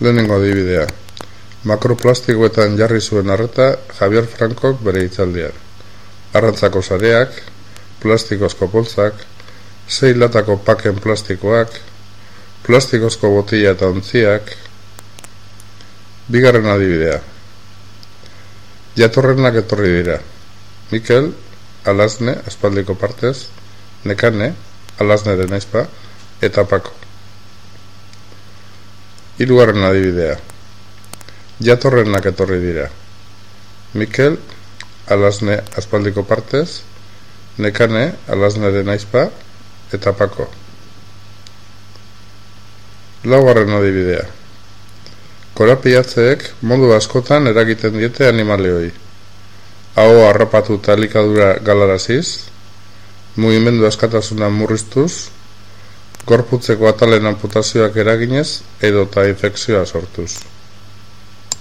Lehenengo adibidea. Makroplastikoetan jarri zuen arreta Javier Frankok bere hitzaldian. Arrantzako sareak, plastikozko poltzak, sei latako paken plastikoak, plastikozko botila eta ontziak, bigarren adibidea. Jatorrenak etorri dira. Mikel, Alasne, aspaldiko partez, Nekane, Alasne denaizpa, eta Pako. Hirugarren adibidea. Jatorrenak etorri dira. Mikel, Alasne, aspaldiko partez, Nekane, Alasne denaizpa, eta Pako. Laugarren adibidea. Korapiatzeek modu askotan eragiten diete animalioi hau harrapatu talikadura galaraziz, mugimendu askatasuna murriztuz, gorputzeko atalen amputazioak eraginez edo eta infekzioa sortuz.